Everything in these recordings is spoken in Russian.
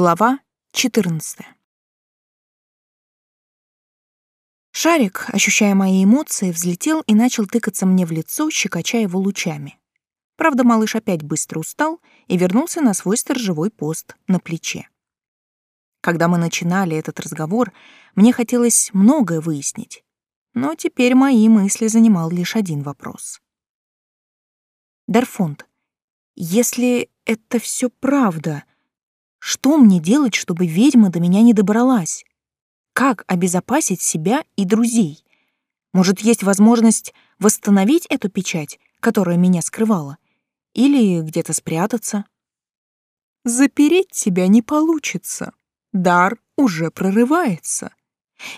Глава 14. Шарик, ощущая мои эмоции, взлетел и начал тыкаться мне в лицо, щекоча его лучами. Правда, малыш опять быстро устал и вернулся на свой сторожевой пост на плече. Когда мы начинали этот разговор, мне хотелось многое выяснить, но теперь мои мысли занимал лишь один вопрос. Дарфонд, если это все правда, что мне делать, чтобы ведьма до меня не добралась? Как обезопасить себя и друзей? Может, есть возможность восстановить эту печать, которая меня скрывала? Или где-то спрятаться? Запереть тебя не получится. Дар уже прорывается.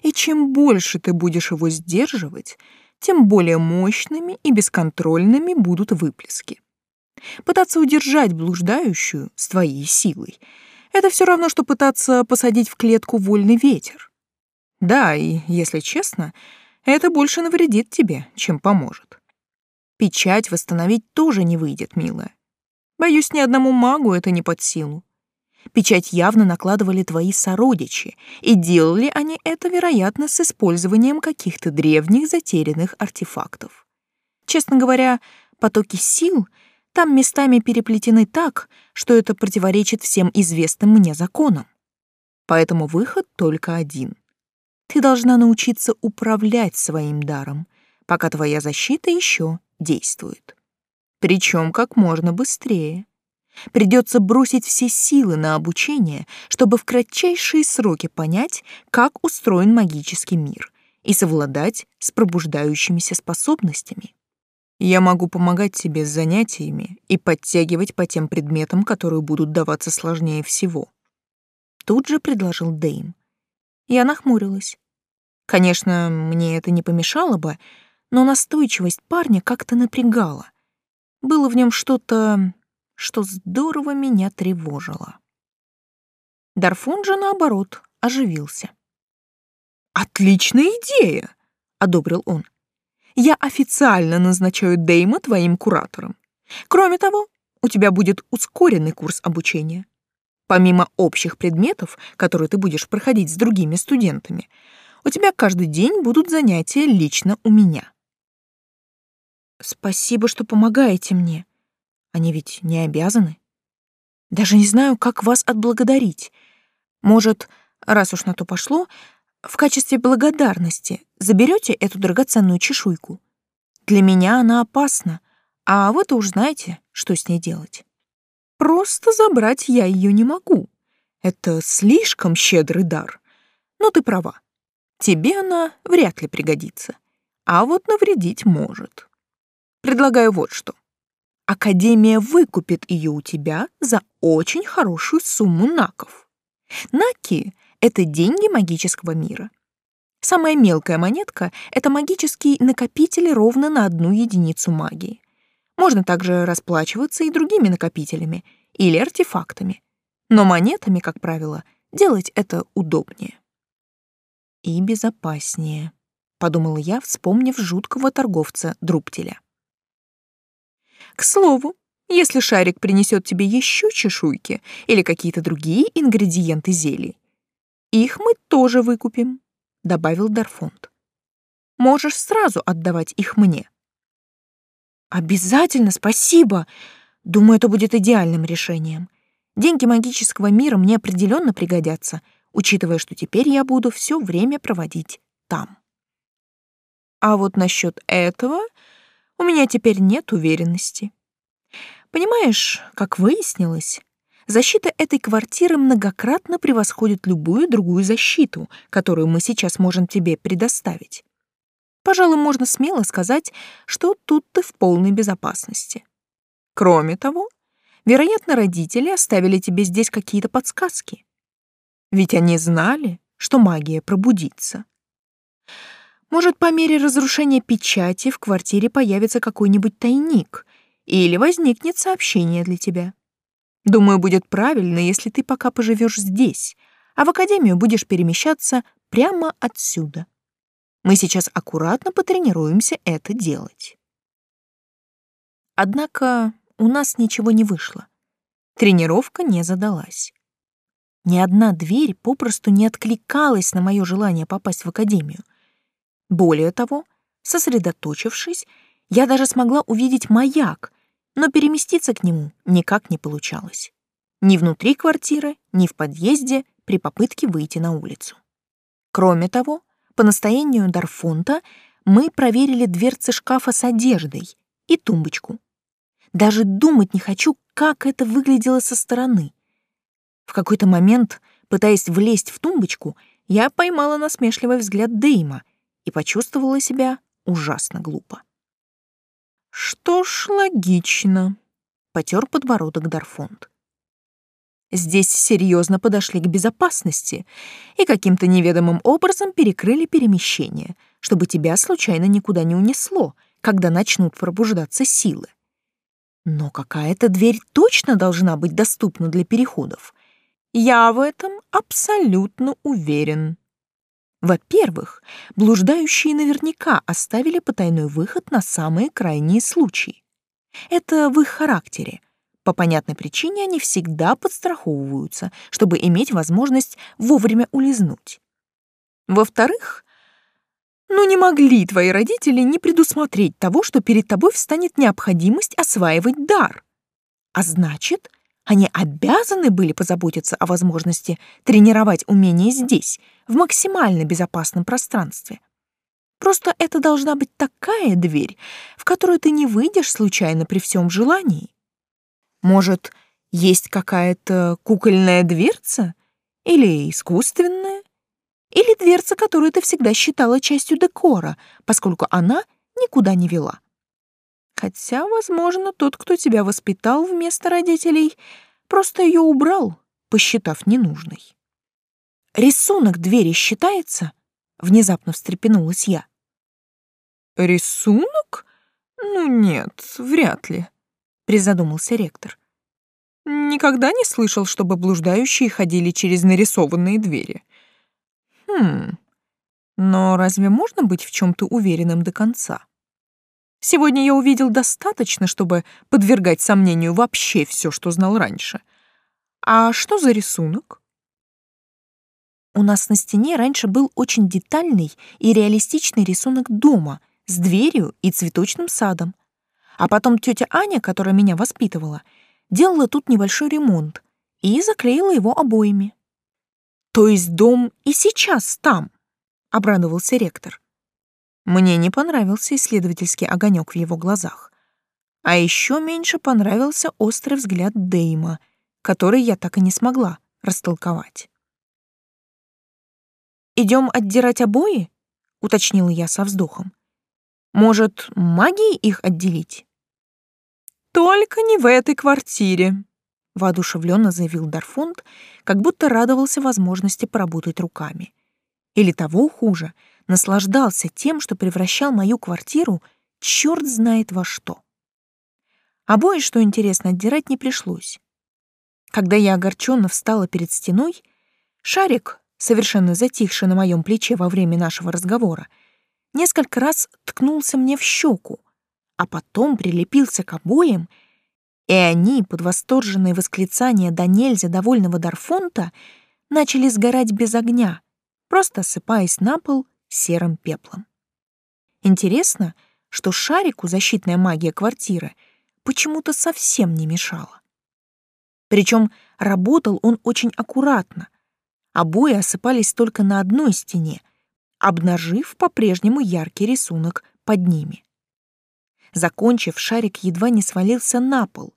И чем больше ты будешь его сдерживать, тем более мощными и бесконтрольными будут выплески. Пытаться удержать блуждающую с твоей силой — это все равно, что пытаться посадить в клетку вольный ветер. Да, и, если честно, это больше навредит тебе, чем поможет. Печать восстановить тоже не выйдет, милая. Боюсь, ни одному магу это не под силу. Печать явно накладывали твои сородичи, и делали они это, вероятно, с использованием каких-то древних затерянных артефактов. Честно говоря, потоки сил — там местами переплетены так, что это противоречит всем известным мне законам. Поэтому выход только один. Ты должна научиться управлять своим даром, пока твоя защита еще действует. Причем как можно быстрее. Придется бросить все силы на обучение, чтобы в кратчайшие сроки понять, как устроен магический мир и совладать с пробуждающимися способностями. Я могу помогать тебе с занятиями и подтягивать по тем предметам, которые будут даваться сложнее всего. Тут же предложил Дэйм. Я нахмурилась. Конечно, мне это не помешало бы, но настойчивость парня как-то напрягала. Было в нем что-то, что здорово меня тревожило. Дарфон же, наоборот, оживился. «Отличная идея!» — одобрил он я официально назначаю Дейма твоим куратором. Кроме того, у тебя будет ускоренный курс обучения. Помимо общих предметов, которые ты будешь проходить с другими студентами, у тебя каждый день будут занятия лично у меня. Спасибо, что помогаете мне. Они ведь не обязаны. Даже не знаю, как вас отблагодарить. Может, раз уж на то пошло, в качестве благодарности заберете эту драгоценную чешуйку. Для меня она опасна, а вы-то уж знаете, что с ней делать. Просто забрать я ее не могу. Это слишком щедрый дар. Но ты права. Тебе она вряд ли пригодится. А вот навредить может. Предлагаю вот что. Академия выкупит ее у тебя за очень хорошую сумму наков. Наки это деньги магического мира. Самая мелкая монетка — это магический накопитель ровно на одну единицу магии. Можно также расплачиваться и другими накопителями или артефактами. Но монетами, как правило, делать это удобнее. И безопаснее, подумала я, вспомнив жуткого торговца Друптеля. К слову, если шарик принесет тебе еще чешуйки или какие-то другие ингредиенты зелий, их мы тоже выкупим, добавил Дарфонд. Можешь сразу отдавать их мне. Обязательно, спасибо. Думаю, это будет идеальным решением. Деньги магического мира мне определенно пригодятся, учитывая, что теперь я буду все время проводить там. А вот насчет этого у меня теперь нет уверенности. Понимаешь, как выяснилось, Защита этой квартиры многократно превосходит любую другую защиту, которую мы сейчас можем тебе предоставить. Пожалуй, можно смело сказать, что тут ты в полной безопасности. Кроме того, вероятно, родители оставили тебе здесь какие-то подсказки. Ведь они знали, что магия пробудится. Может, по мере разрушения печати в квартире появится какой-нибудь тайник или возникнет сообщение для тебя. Думаю, будет правильно, если ты пока поживешь здесь, а в академию будешь перемещаться прямо отсюда. Мы сейчас аккуратно потренируемся это делать. Однако у нас ничего не вышло. Тренировка не задалась. Ни одна дверь попросту не откликалась на мое желание попасть в академию. Более того, сосредоточившись, я даже смогла увидеть маяк, но переместиться к нему никак не получалось. Ни внутри квартиры, ни в подъезде при попытке выйти на улицу. Кроме того, по настоянию Дарфонта мы проверили дверцы шкафа с одеждой и тумбочку. Даже думать не хочу, как это выглядело со стороны. В какой-то момент, пытаясь влезть в тумбочку, я поймала насмешливый взгляд Дейма и почувствовала себя ужасно глупо. «Что ж, логично», — потер подбородок Дарфонд. Здесь серьезно подошли к безопасности и каким-то неведомым образом перекрыли перемещение, чтобы тебя случайно никуда не унесло, когда начнут пробуждаться силы. Но какая-то дверь точно должна быть доступна для переходов. Я в этом абсолютно уверен. Во-первых, блуждающие наверняка оставили потайной выход на самые крайние случаи. Это в их характере — по понятной причине они всегда подстраховываются, чтобы иметь возможность вовремя улизнуть. Во-вторых, ну не могли твои родители не предусмотреть того, что перед тобой встанет необходимость осваивать дар. А значит, они обязаны были позаботиться о возможности тренировать умения здесь, в максимально безопасном пространстве. Просто это должна быть такая дверь, в которую ты не выйдешь случайно при всем желании. Может, есть какая-то кукольная дверца? Или искусственная? Или дверца, которую ты всегда считала частью декора, поскольку она никуда не вела? Хотя, возможно, тот, кто тебя воспитал вместо родителей, просто ее убрал, посчитав ненужной. «Рисунок двери считается?» — внезапно встрепенулась я. «Рисунок? Ну нет, вряд ли», призадумался ректор. Никогда не слышал, чтобы блуждающие ходили через нарисованные двери. Хм. Но разве можно быть в чем то уверенным до конца? Сегодня я увидел достаточно, чтобы подвергать сомнению вообще все, что знал раньше. А что за рисунок? У нас на стене раньше был очень детальный и реалистичный рисунок дома с дверью и цветочным садом. А потом тетя Аня, которая меня воспитывала, делала тут небольшой ремонт и заклеила его обоями. «То есть дом и сейчас там?» — обрадовался ректор. Мне не понравился исследовательский огонек в его глазах. А еще меньше понравился острый взгляд Дейма, который я так и не смогла растолковать. «Идем отдирать обои?» — уточнила я со вздохом. «Может, магией их отделить?» Только не в этой квартире, воодушевленно заявил Дарфунд, как будто радовался возможности поработать руками. Или того хуже, наслаждался тем, что превращал мою квартиру черт знает во что. Обои, что интересно, отдирать не пришлось. Когда я огорченно встала перед стеной, шарик, совершенно затихший на моем плече во время нашего разговора, несколько раз ткнулся мне в щеку, а потом прилепился к обоям, и они, под восторженные восклицания до нельзя довольного Дарфонта, начали сгорать без огня, просто осыпаясь на пол серым пеплом. Интересно, что шарику защитная магия квартиры почему-то совсем не мешала. Причем работал он очень аккуратно. Обои осыпались только на одной стене, обнажив по-прежнему яркий рисунок под ними. Закончив, шарик едва не свалился на пол.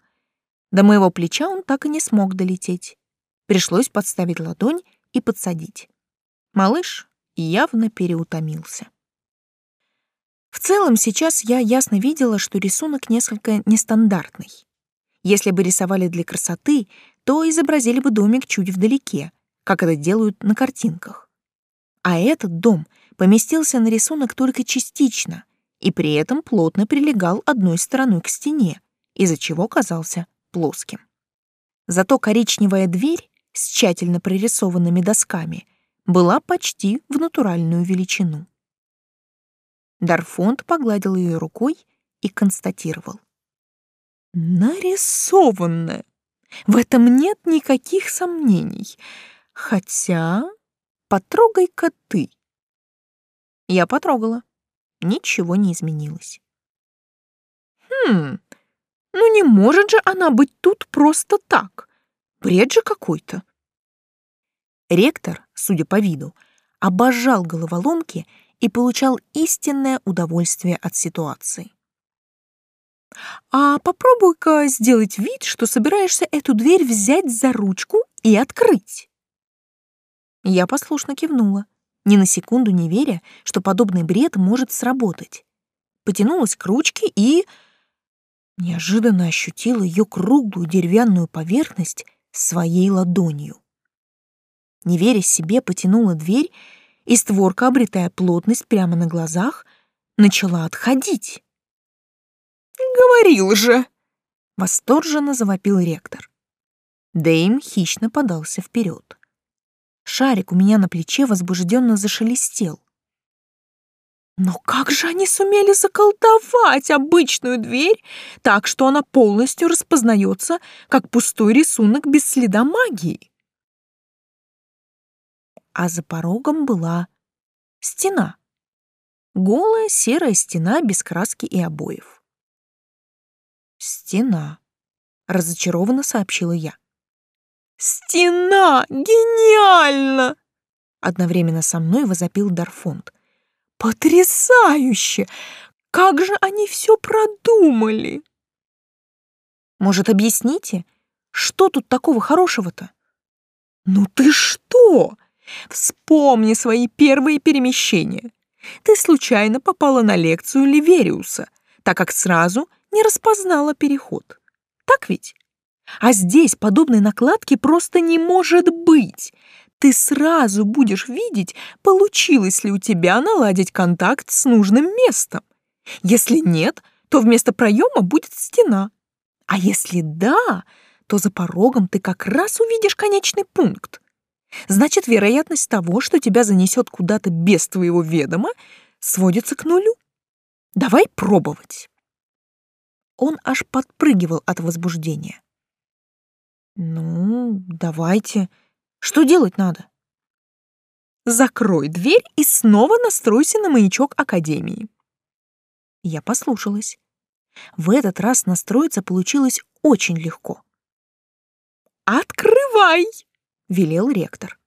До моего плеча он так и не смог долететь. Пришлось подставить ладонь и подсадить. Малыш явно переутомился. В целом, сейчас я ясно видела, что рисунок несколько нестандартный. Если бы рисовали для красоты, то изобразили бы домик чуть вдалеке, как это делают на картинках. А этот дом поместился на рисунок только частично, и при этом плотно прилегал одной стороной к стене, из-за чего казался плоским. Зато коричневая дверь с тщательно прорисованными досками была почти в натуральную величину. Дарфонд погладил ее рукой и констатировал. «Нарисованная! В этом нет никаких сомнений. Хотя, потрогай-ка ты. Я потрогала. Ничего не изменилось. Хм, ну не может же она быть тут просто так. Бред же какой-то. Ректор, судя по виду, обожал головоломки и получал истинное удовольствие от ситуации. А попробуй-ка сделать вид, что собираешься эту дверь взять за ручку и открыть. Я послушно кивнула, ни на секунду не веря, что подобный бред может сработать. Потянулась к ручке и неожиданно ощутила ее круглую деревянную поверхность своей ладонью. Не веря себе, потянула дверь, и створка, обретая плотность прямо на глазах, начала отходить. «Говорил же!» — восторженно завопил ректор. Дэйм хищно подался вперед. Шарик у меня на плече возбужденно зашелестел. Но как же они сумели заколдовать обычную дверь так, что она полностью распознается как пустой рисунок без следа магии? А за порогом была стена. Голая серая стена без краски и обоев. «Стена», — разочарованно сообщила я. «Стена! Гениально!» Одновременно со мной возопил Дарфонд. «Потрясающе! Как же они все продумали!» «Может, объясните, что тут такого хорошего-то?» «Ну ты что? Вспомни свои первые перемещения. Ты случайно попала на лекцию Ливериуса, так как сразу не распознала переход. Так ведь? А здесь подобной накладки просто не может быть. Ты сразу будешь видеть, получилось ли у тебя наладить контакт с нужным местом. Если нет, то вместо проема будет стена. А если да, то за порогом ты как раз увидишь конечный пункт. Значит, вероятность того, что тебя занесет куда-то без твоего ведома, сводится к нулю. Давай пробовать. Он аж подпрыгивал от возбуждения. Ну, давайте. Что делать надо? Закрой дверь и снова настройся на маячок Академии. Я послушалась. В этот раз настроиться получилось очень легко. «Открывай!» — велел ректор.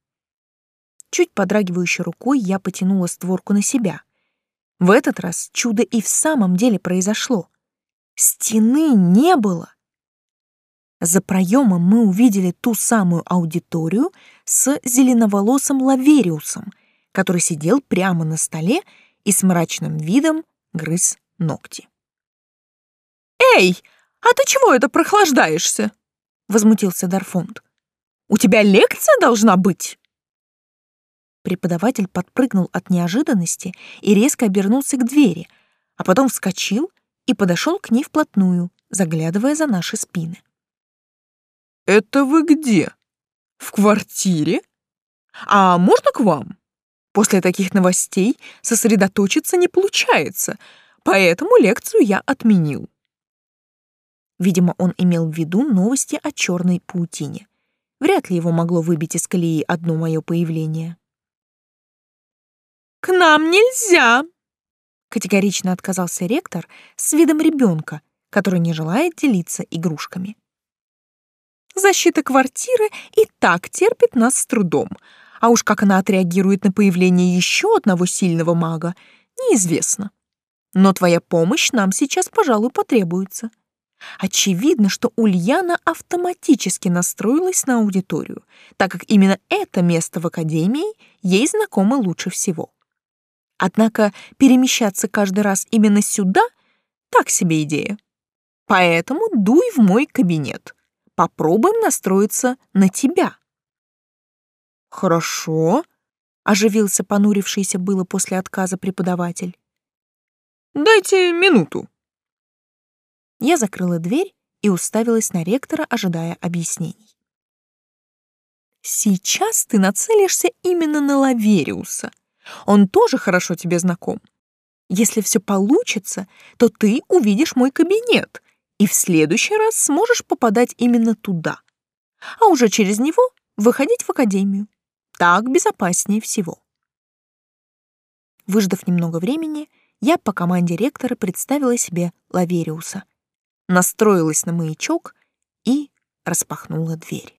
Чуть подрагивающей рукой я потянула створку на себя. В этот раз чудо и в самом деле произошло. Стены не было. За проемом мы увидели ту самую аудиторию с зеленоволосым Лавериусом, который сидел прямо на столе и с мрачным видом грыз ногти. «Эй, а ты чего это прохлаждаешься?» — возмутился Дарфонд. «У тебя лекция должна быть!» Преподаватель подпрыгнул от неожиданности и резко обернулся к двери, а потом вскочил и подошел к ней вплотную, заглядывая за наши спины. «Это вы где? В квартире? А можно к вам? После таких новостей сосредоточиться не получается, поэтому лекцию я отменил». Видимо, он имел в виду новости о черной паутине. Вряд ли его могло выбить из колеи одно мое появление. «К нам нельзя!» Категорично отказался ректор с видом ребенка, который не желает делиться игрушками. Защита квартиры и так терпит нас с трудом. А уж как она отреагирует на появление еще одного сильного мага, неизвестно. Но твоя помощь нам сейчас, пожалуй, потребуется. Очевидно, что Ульяна автоматически настроилась на аудиторию, так как именно это место в академии ей знакомо лучше всего. Однако перемещаться каждый раз именно сюда — так себе идея. Поэтому дуй в мой кабинет попробуем настроиться на тебя». «Хорошо», — оживился понурившийся было после отказа преподаватель. «Дайте минуту». Я закрыла дверь и уставилась на ректора, ожидая объяснений. «Сейчас ты нацелишься именно на Лавериуса. Он тоже хорошо тебе знаком. Если все получится, то ты увидишь мой кабинет, и в следующий раз сможешь попадать именно туда, а уже через него выходить в академию. Так безопаснее всего. Выждав немного времени, я по команде ректора представила себе Лавериуса, настроилась на маячок и распахнула дверь.